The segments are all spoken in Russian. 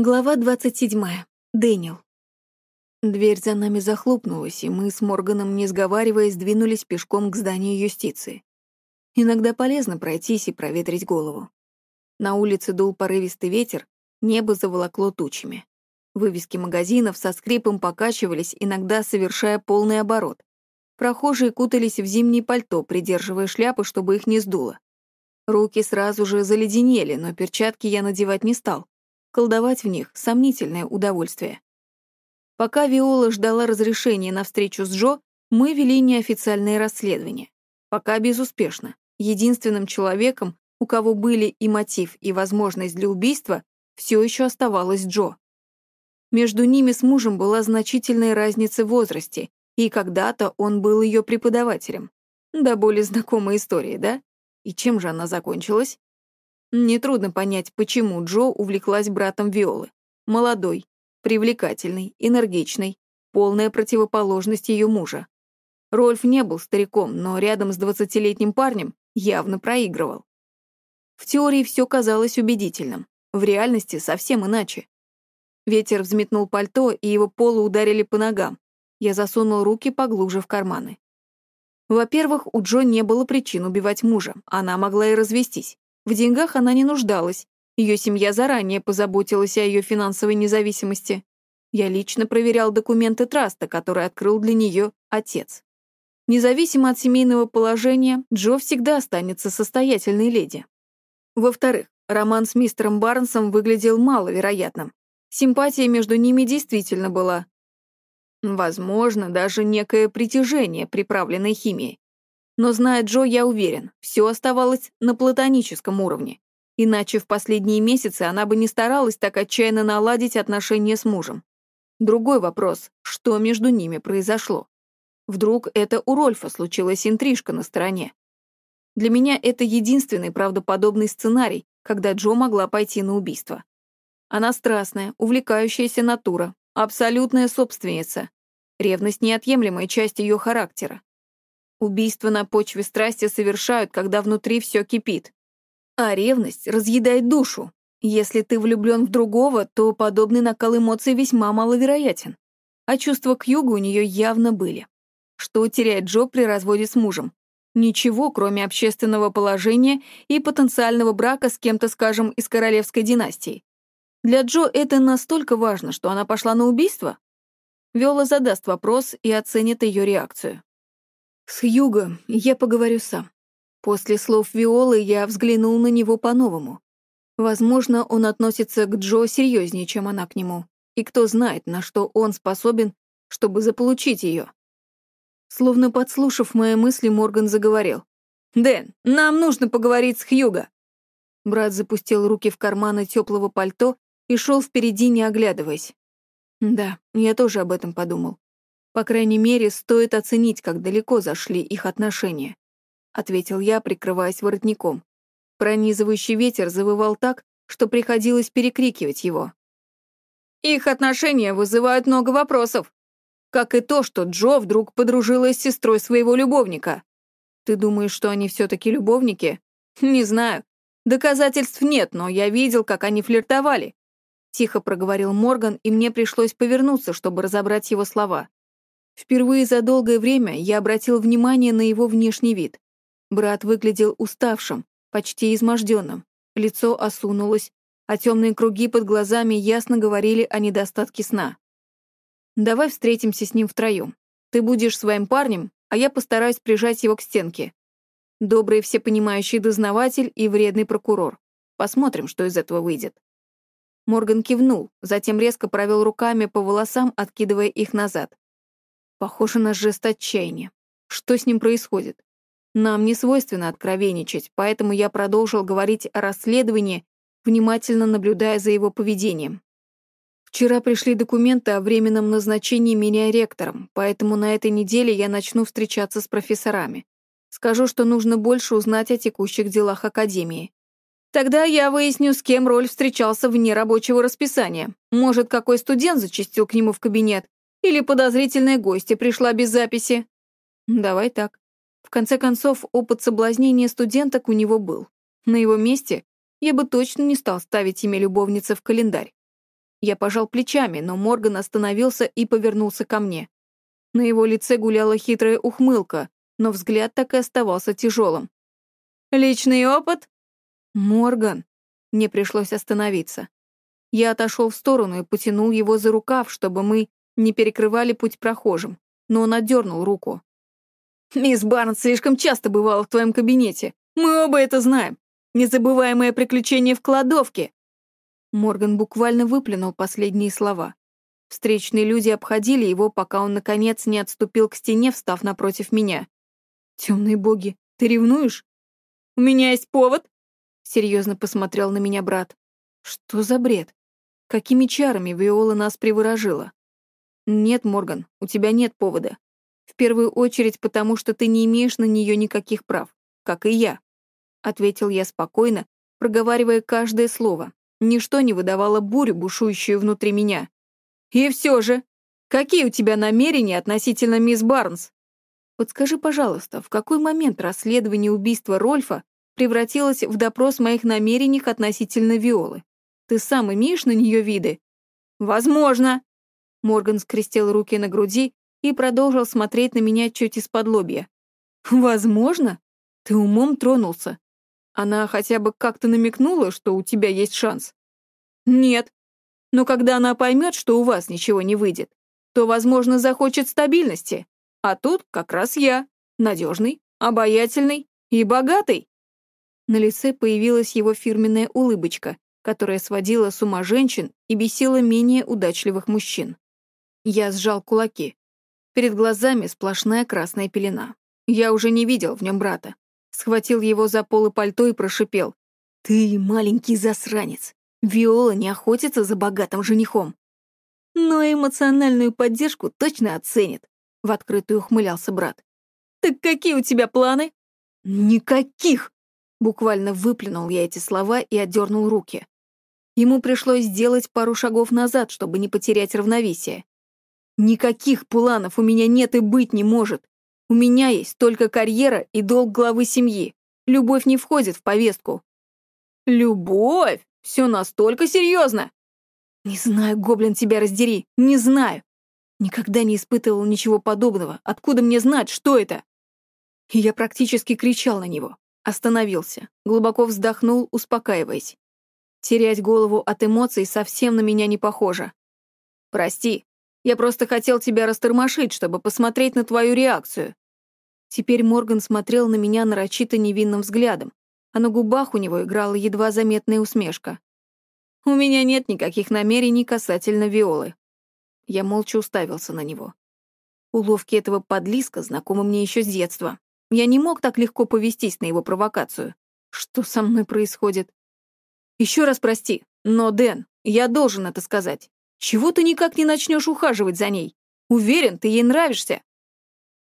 Глава 27. Дэниел. Дверь за нами захлопнулась, и мы с Морганом, не сговариваясь, двинулись пешком к зданию юстиции. Иногда полезно пройтись и проветрить голову. На улице дул порывистый ветер, небо заволокло тучами. Вывески магазинов со скрипом покачивались, иногда совершая полный оборот. Прохожие кутались в зимнее пальто, придерживая шляпы, чтобы их не сдуло. Руки сразу же заледенели, но перчатки я надевать не стал. Колдовать в них — сомнительное удовольствие. Пока Виола ждала разрешения на встречу с Джо, мы вели неофициальное расследование. Пока безуспешно. Единственным человеком, у кого были и мотив, и возможность для убийства, все еще оставалась Джо. Между ними с мужем была значительная разница в возрасте, и когда-то он был ее преподавателем. Да более знакомая история, да? И чем же она закончилась? Нетрудно понять, почему Джо увлеклась братом Виолы. Молодой, привлекательный, энергичный, полная противоположность ее мужа. Рольф не был стариком, но рядом с двадцатилетним парнем явно проигрывал. В теории все казалось убедительным, в реальности совсем иначе. Ветер взметнул пальто, и его полы ударили по ногам. Я засунул руки поглубже в карманы. Во-первых, у Джо не было причин убивать мужа, она могла и развестись. В деньгах она не нуждалась. Ее семья заранее позаботилась о ее финансовой независимости. Я лично проверял документы траста, который открыл для нее отец. Независимо от семейного положения, Джо всегда останется состоятельной леди. Во-вторых, роман с мистером Барнсом выглядел маловероятным. Симпатия между ними действительно была. Возможно, даже некое притяжение, приправленное химией. Но, зная Джо, я уверен, все оставалось на платоническом уровне. Иначе в последние месяцы она бы не старалась так отчаянно наладить отношения с мужем. Другой вопрос, что между ними произошло? Вдруг это у Рольфа случилась интрижка на стороне? Для меня это единственный правдоподобный сценарий, когда Джо могла пойти на убийство. Она страстная, увлекающаяся натура, абсолютная собственница. Ревность — неотъемлемая часть ее характера. Убийство на почве страсти совершают, когда внутри все кипит. А ревность разъедает душу. Если ты влюблен в другого, то подобный накал эмоций весьма маловероятен. А чувства к югу у нее явно были. Что теряет Джо при разводе с мужем? Ничего, кроме общественного положения и потенциального брака с кем-то, скажем, из королевской династии. Для Джо это настолько важно, что она пошла на убийство? Виола задаст вопрос и оценит ее реакцию. С Хьюго я поговорю сам. После слов Виолы я взглянул на него по-новому. Возможно, он относится к Джо серьезнее, чем она к нему. И кто знает, на что он способен, чтобы заполучить ее. Словно подслушав мои мысли, Морган заговорил. «Дэн, нам нужно поговорить с Хьюго!» Брат запустил руки в карманы теплого пальто и шел впереди, не оглядываясь. Да, я тоже об этом подумал. По крайней мере, стоит оценить, как далеко зашли их отношения», — ответил я, прикрываясь воротником. Пронизывающий ветер завывал так, что приходилось перекрикивать его. «Их отношения вызывают много вопросов. Как и то, что Джо вдруг подружилась с сестрой своего любовника. Ты думаешь, что они все-таки любовники? Не знаю. Доказательств нет, но я видел, как они флиртовали. Тихо проговорил Морган, и мне пришлось повернуться, чтобы разобрать его слова. Впервые за долгое время я обратил внимание на его внешний вид. Брат выглядел уставшим, почти изможденным. Лицо осунулось, а темные круги под глазами ясно говорили о недостатке сна. «Давай встретимся с ним втроем. Ты будешь своим парнем, а я постараюсь прижать его к стенке. Добрый всепонимающий дознаватель и вредный прокурор. Посмотрим, что из этого выйдет». Морган кивнул, затем резко провел руками по волосам, откидывая их назад. Похоже на жест отчаяния. Что с ним происходит? Нам не свойственно откровенничать, поэтому я продолжил говорить о расследовании, внимательно наблюдая за его поведением. Вчера пришли документы о временном назначении меня ректором, поэтому на этой неделе я начну встречаться с профессорами. Скажу, что нужно больше узнать о текущих делах Академии. Тогда я выясню, с кем Роль встречался вне рабочего расписания. Может, какой студент зачастил к нему в кабинет, или подозрительная гостья пришла без записи? Давай так. В конце концов, опыт соблазнения студенток у него был. На его месте я бы точно не стал ставить имя любовницы в календарь. Я пожал плечами, но Морган остановился и повернулся ко мне. На его лице гуляла хитрая ухмылка, но взгляд так и оставался тяжелым. «Личный опыт?» «Морган!» Мне пришлось остановиться. Я отошел в сторону и потянул его за рукав, чтобы мы не перекрывали путь прохожим, но он отдернул руку. «Мисс Барнс слишком часто бывала в твоем кабинете. Мы оба это знаем. Незабываемое приключение в кладовке!» Морган буквально выплюнул последние слова. Встречные люди обходили его, пока он, наконец, не отступил к стене, встав напротив меня. «Темные боги, ты ревнуешь?» «У меня есть повод!» — серьезно посмотрел на меня брат. «Что за бред? Какими чарами Виола нас приворожила?» «Нет, Морган, у тебя нет повода. В первую очередь потому, что ты не имеешь на нее никаких прав, как и я», — ответил я спокойно, проговаривая каждое слово, Ничто не выдавало бурю, бушующую внутри меня. «И все же, какие у тебя намерения относительно мисс Барнс?» «Подскажи, пожалуйста, в какой момент расследование убийства Рольфа превратилось в допрос моих намерений относительно Виолы? Ты сам имеешь на нее виды?» «Возможно!» Морган скрестил руки на груди и продолжил смотреть на меня чуть из-под лобья. «Возможно? Ты умом тронулся. Она хотя бы как-то намекнула, что у тебя есть шанс? Нет. Но когда она поймет, что у вас ничего не выйдет, то, возможно, захочет стабильности. А тут как раз я. Надежный, обаятельный и богатый. На лице появилась его фирменная улыбочка, которая сводила с ума женщин и бесила менее удачливых мужчин. Я сжал кулаки. Перед глазами сплошная красная пелена. Я уже не видел в нем брата схватил его за полы пальто и прошипел. «Ты маленький засранец. Виола не охотится за богатым женихом. Но эмоциональную поддержку точно оценит», — в открытую ухмылялся брат. «Так какие у тебя планы?» «Никаких!» Буквально выплюнул я эти слова и отдернул руки. Ему пришлось сделать пару шагов назад, чтобы не потерять равновесие. «Никаких планов у меня нет и быть не может. У меня есть только карьера и долг главы семьи. Любовь не входит в повестку». «Любовь? Все настолько серьезно?» «Не знаю, гоблин, тебя раздери, не знаю. Никогда не испытывал ничего подобного. Откуда мне знать, что это?» И я практически кричал на него. Остановился, глубоко вздохнул, успокаиваясь. Терять голову от эмоций совсем на меня не похоже. «Прости, я просто хотел тебя растормошить, чтобы посмотреть на твою реакцию. Теперь Морган смотрел на меня нарочито невинным взглядом, а на губах у него играла едва заметная усмешка. «У меня нет никаких намерений касательно Виолы». Я молча уставился на него. Уловки этого подлиска знакомы мне еще с детства. Я не мог так легко повестись на его провокацию. Что со мной происходит? Еще раз прости, но, Дэн, я должен это сказать. Чего ты никак не начнешь ухаживать за ней? Уверен, ты ей нравишься.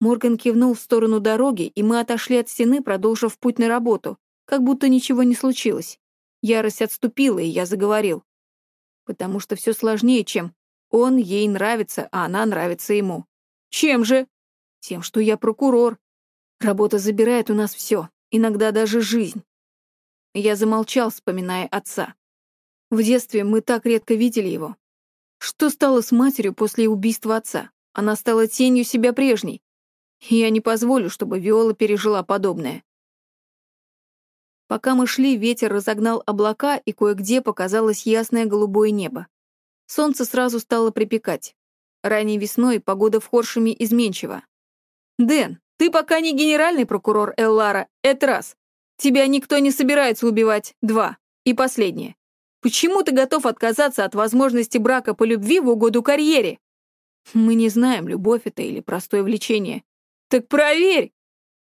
Морган кивнул в сторону дороги, и мы отошли от стены, продолжив путь на работу, как будто ничего не случилось. Ярость отступила, и я заговорил. Потому что все сложнее, чем он ей нравится, а она нравится ему. Чем же? Тем, что я прокурор. Работа забирает у нас все, иногда даже жизнь. Я замолчал, вспоминая отца. В детстве мы так редко видели его. Что стало с матерью после убийства отца? Она стала тенью себя прежней, я не позволю, чтобы Виола пережила подобное. Пока мы шли, ветер разогнал облака, и кое-где показалось ясное голубое небо. Солнце сразу стало припекать. Ранней весной погода в Хоршеме изменчива. «Дэн, ты пока не генеральный прокурор Эллара, это раз. Тебя никто не собирается убивать, два. И последнее. Почему ты готов отказаться от возможности брака по любви в угоду карьере? Мы не знаем, любовь это или простое влечение. «Так проверь!»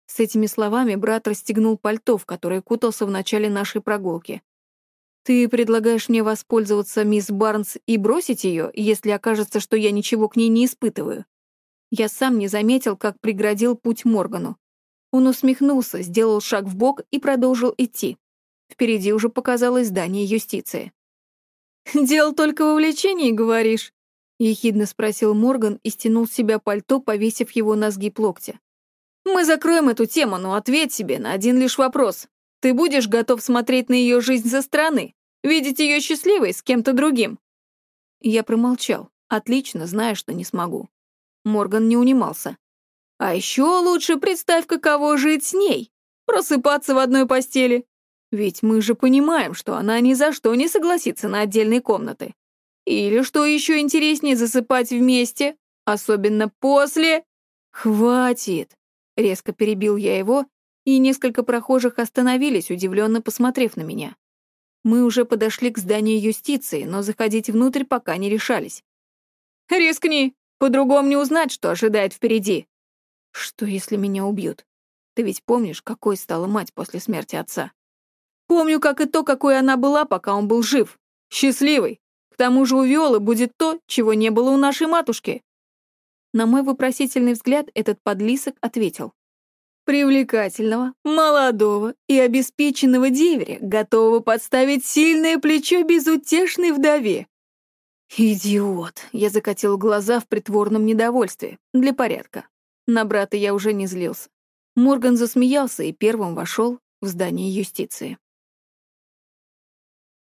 С этими словами брат расстегнул пальто, в которое кутался в начале нашей прогулки. «Ты предлагаешь мне воспользоваться мисс Барнс и бросить ее, если окажется, что я ничего к ней не испытываю?» Я сам не заметил, как преградил путь Моргану. Он усмехнулся, сделал шаг в бок и продолжил идти. Впереди уже показалось здание юстиции. «Дело только в увлечении, говоришь?» Ехидно спросил Морган и стянул с себя пальто, повесив его на сгиб локтя. «Мы закроем эту тему, но ответь себе на один лишь вопрос. Ты будешь готов смотреть на ее жизнь со стороны, видеть ее счастливой с кем-то другим?» Я промолчал, отлично зная, что не смогу. Морган не унимался. А еще лучше представь, каково жить с ней. Просыпаться в одной постели. Ведь мы же понимаем, что она ни за что не согласится на отдельные комнаты. Или, что еще интереснее, засыпать вместе, особенно после... «Хватит!» — резко перебил я его, и несколько прохожих остановились, удивленно посмотрев на меня. Мы уже подошли к зданию юстиции, но заходить внутрь пока не решались. «Рискни! По-другому не узнать, что ожидает впереди!» «Что, если меня убьют? Ты ведь помнишь, какой стала мать после смерти отца?» «Помню, как и то, какой она была, пока он был жив. Счастливый. К тому же у Виолы будет то, чего не было у нашей матушки». На мой вопросительный взгляд этот подлисок ответил привлекательного, молодого и обеспеченного деверя, готового подставить сильное плечо безутешной вдове. «Идиот!» — я закатил глаза в притворном недовольстве, для порядка. На брата я уже не злился. Морган засмеялся и первым вошел в здание юстиции.